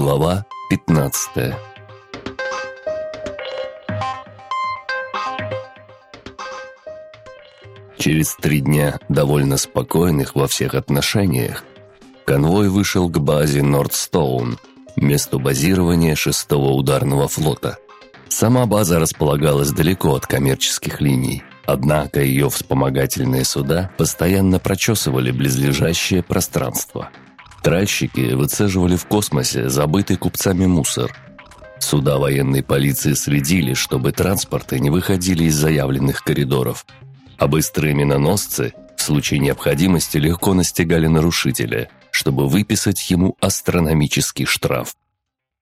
Глава 15 Через три дня, довольно спокойных во всех отношениях, конвой вышел к базе Нордстоун, месту базирования шестого ударного флота. Сама база располагалась далеко от коммерческих линий, однако ее вспомогательные суда постоянно прочесывали близлежащее пространство. Тральщики выцеживали в космосе забытый купцами мусор. Суда военной полиции следили, чтобы транспорты не выходили из заявленных коридоров – а быстрые миноносцы в случае необходимости легко настигали нарушителя, чтобы выписать ему астрономический штраф.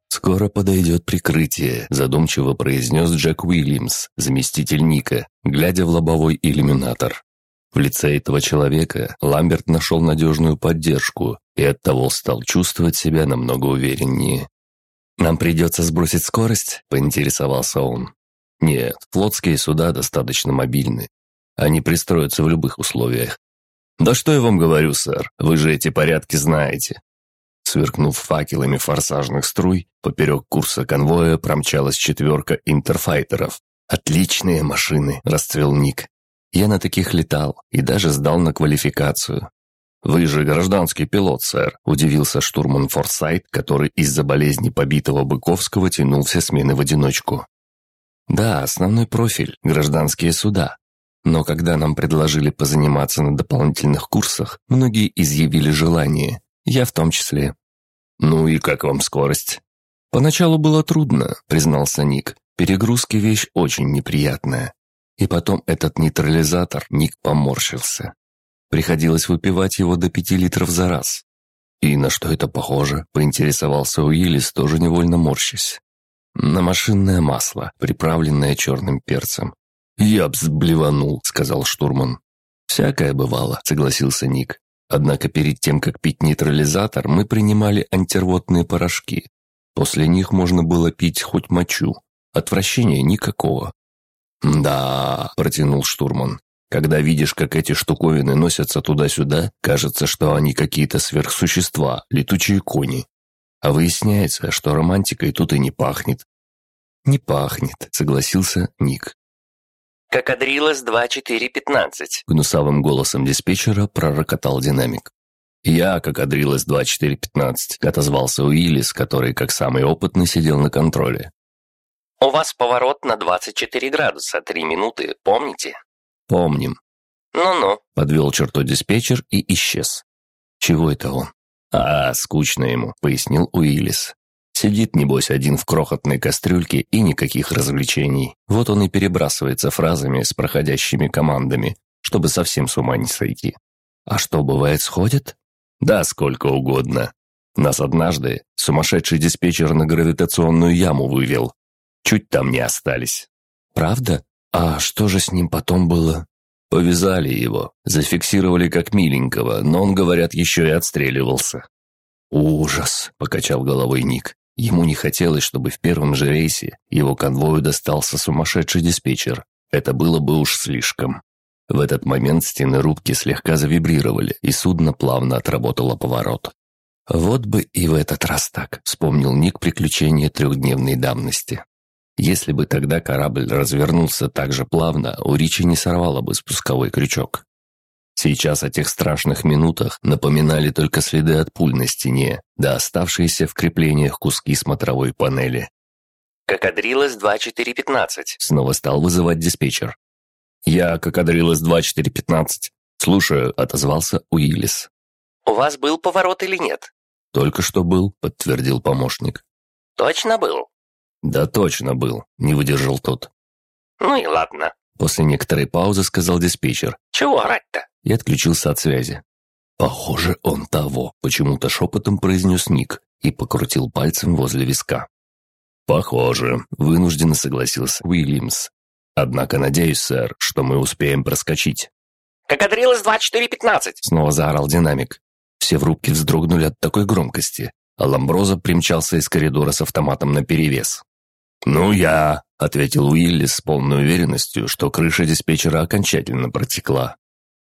«Скоро подойдет прикрытие», – задумчиво произнес Джек Уильямс, заместитель Ника, глядя в лобовой иллюминатор. В лице этого человека Ламберт нашел надежную поддержку и оттого стал чувствовать себя намного увереннее. «Нам придется сбросить скорость?» – поинтересовался он. «Нет, флотские суда достаточно мобильны. Они пристроятся в любых условиях. «Да что я вам говорю, сэр, вы же эти порядки знаете». Сверкнув факелами форсажных струй, поперек курса конвоя промчалась четверка интерфайтеров. «Отличные машины», – расцвел Ник. «Я на таких летал и даже сдал на квалификацию». «Вы же гражданский пилот, сэр», – удивился штурман Форсайт, который из-за болезни побитого Быковского тянул все смены в одиночку. «Да, основной профиль – гражданские суда. Но когда нам предложили позаниматься на дополнительных курсах, многие изъявили желание, я в том числе. «Ну и как вам скорость?» «Поначалу было трудно», — признался Ник. «Перегрузки вещь очень неприятная». И потом этот нейтрализатор Ник поморщился. Приходилось выпивать его до пяти литров за раз. «И на что это похоже?» – поинтересовался Уиллис, тоже невольно морщась. «На машинное масло, приправленное черным перцем. «Я б сблеванул», — сказал штурман. «Всякое бывало», — согласился Ник. «Однако перед тем, как пить нейтрализатор, мы принимали антирвотные порошки. После них можно было пить хоть мочу. Отвращения никакого». «Да», — протянул штурман. «Когда видишь, как эти штуковины носятся туда-сюда, кажется, что они какие-то сверхсущества, летучие кони. А выясняется, что романтикой тут и не пахнет». «Не пахнет», — согласился Ник. «Кокадрилос 2415», — гнусавым голосом диспетчера пророкотал динамик. «Я, Кокадрилос 2415», — отозвался Уиллис, который, как самый опытный, сидел на контроле. «У вас поворот на 24 градуса, 3 минуты, помните?» «Помним». «Ну-ну», — подвел черту диспетчер и исчез. «Чего это он?» «А, скучно ему», — пояснил Уиллис. Сидит, небось, один в крохотной кастрюльке и никаких развлечений. Вот он и перебрасывается фразами с проходящими командами, чтобы совсем с ума не сойти. А что, бывает, сходит? Да, сколько угодно. Нас однажды сумасшедший диспетчер на гравитационную яму вывел. Чуть там не остались. Правда? А что же с ним потом было? Повязали его, зафиксировали как миленького, но он, говорят, еще и отстреливался. «Ужас!» – покачал головой Ник. Ему не хотелось, чтобы в первом же рейсе его конвою достался сумасшедший диспетчер. Это было бы уж слишком. В этот момент стены рубки слегка завибрировали, и судно плавно отработало поворот. «Вот бы и в этот раз так», — вспомнил Ник приключения трехдневной давности. Если бы тогда корабль развернулся так же плавно, у Ричи не сорвало бы спусковой крючок. Сейчас о тех страшных минутах напоминали только следы от пуль на стене, да оставшиеся в креплениях куски смотровой панели. «Кокадрилос 2415», — снова стал вызывать диспетчер. «Я Кокадрилос 2415. Слушаю», — отозвался Уиллис. «У вас был поворот или нет?» «Только что был», — подтвердил помощник. «Точно был?» «Да точно был», — не выдержал тот. «Ну и ладно», — после некоторой паузы сказал диспетчер. «Чего орать-то?» и отключился от связи. «Похоже, он того», — почему-то шепотом произнес Ник и покрутил пальцем возле виска. «Похоже», — вынужденно согласился Уильямс. «Однако надеюсь, сэр, что мы успеем проскочить». «Как отрелось 2415!» — снова заорал динамик. Все в рубке вздрогнули от такой громкости, а Ламброза примчался из коридора с автоматом наперевес. «Ну я», — ответил Уиллис с полной уверенностью, что крыша диспетчера окончательно протекла.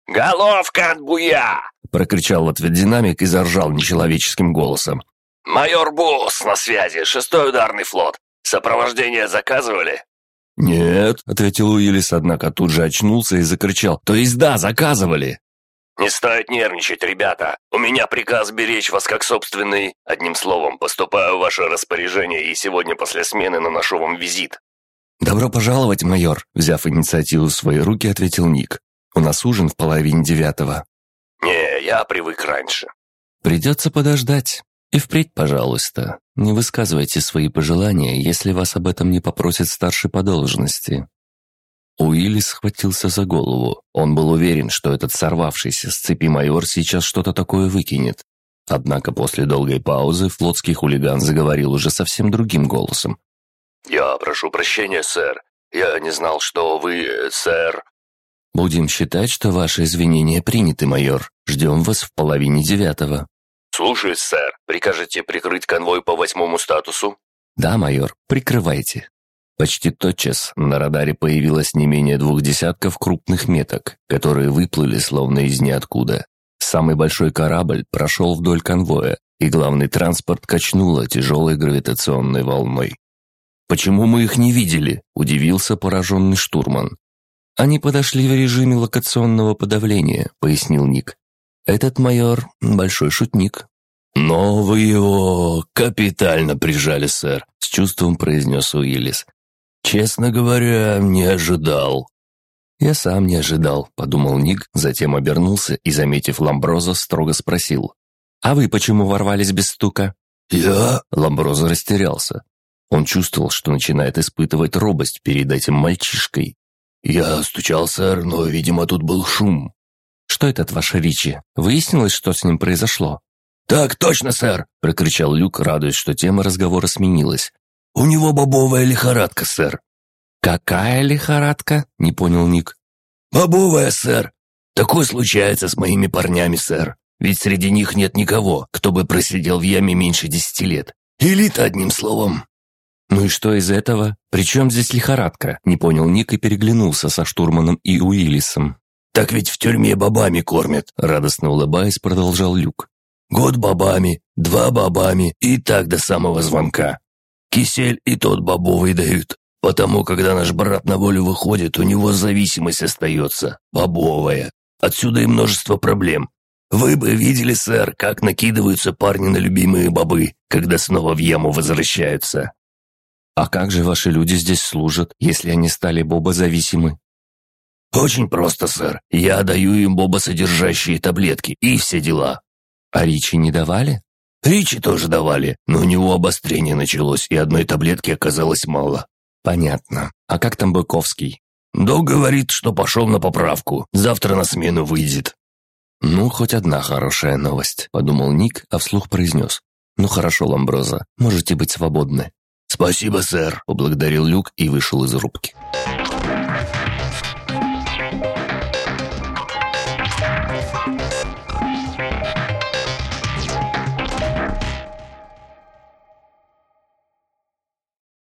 «Головка от буя!» — прокричал в ответ динамик и заржал нечеловеческим голосом. «Майор Босс на связи, шестой ударный флот. Сопровождение заказывали?» «Нет», — ответил Уиллис, однако тут же очнулся и закричал. «То есть да, заказывали!» «Не стоит нервничать, ребята. У меня приказ беречь вас как собственный. Одним словом, поступаю в ваше распоряжение и сегодня после смены наношу вам визит». «Добро пожаловать, майор», — взяв инициативу в свои руки, ответил Ник. «У нас ужин в половине девятого». «Не, я привык раньше». «Придется подождать. И впредь, пожалуйста, не высказывайте свои пожелания, если вас об этом не попросит старший по должности». Уиллис схватился за голову. Он был уверен, что этот сорвавшийся с цепи майор сейчас что-то такое выкинет. Однако после долгой паузы флотский хулиган заговорил уже совсем другим голосом. «Я прошу прощения, сэр. Я не знал, что вы, сэр...» «Будем считать, что ваши извинения приняты, майор. Ждем вас в половине девятого». «Слушаюсь, сэр. Прикажете прикрыть конвой по восьмому статусу?» «Да, майор, прикрывайте». Почти тотчас на радаре появилось не менее двух десятков крупных меток, которые выплыли словно из ниоткуда. Самый большой корабль прошел вдоль конвоя, и главный транспорт качнуло тяжелой гравитационной волной. «Почему мы их не видели?» – удивился пораженный штурман. «Они подошли в режиме локационного подавления», – пояснил Ник. «Этот майор – большой шутник». «Но вы его капитально прижали, сэр», – с чувством произнес Уиллис. «Честно говоря, не ожидал». «Я сам не ожидал», – подумал Ник, затем обернулся и, заметив Ламброза, строго спросил. «А вы почему ворвались без стука?» «Я?» – Ламброза растерялся. Он чувствовал, что начинает испытывать робость перед этим мальчишкой. «Я стучал, сэр, но, видимо, тут был шум». «Что этот ваш Ричи? Выяснилось, что с ним произошло?» «Так точно, сэр!» – прокричал Люк, радуясь, что тема разговора сменилась. «У него бобовая лихорадка, сэр». «Какая лихорадка?» – не понял Ник. «Бобовая, сэр. Такое случается с моими парнями, сэр. Ведь среди них нет никого, кто бы просидел в яме меньше десяти лет. Элита, одним словом». «Ну и что из этого? Причем здесь лихорадка?» – не понял Ник и переглянулся со штурманом и Уиллисом. «Так ведь в тюрьме бобами кормят», – радостно улыбаясь, продолжал Люк. «Год бобами, два бобами и так до самого звонка. Кисель и тот бобовый дают, потому когда наш брат на волю выходит, у него зависимость остается, бобовая. Отсюда и множество проблем. Вы бы видели, сэр, как накидываются парни на любимые бобы, когда снова в яму возвращаются». «А как же ваши люди здесь служат, если они стали бобозависимы?» «Очень просто, сэр. Я даю им бобосодержащие таблетки и все дела». «А Ричи не давали?» «Ричи тоже давали, но у него обострение началось, и одной таблетки оказалось мало». «Понятно. А как там Быковский?» «Док говорит, что пошел на поправку. Завтра на смену выйдет». «Ну, хоть одна хорошая новость», — подумал Ник, а вслух произнес. «Ну хорошо, Ламброза, можете быть свободны». «Спасибо, сэр», — поблагодарил Люк и вышел из рубки. «Спасибо, сэр».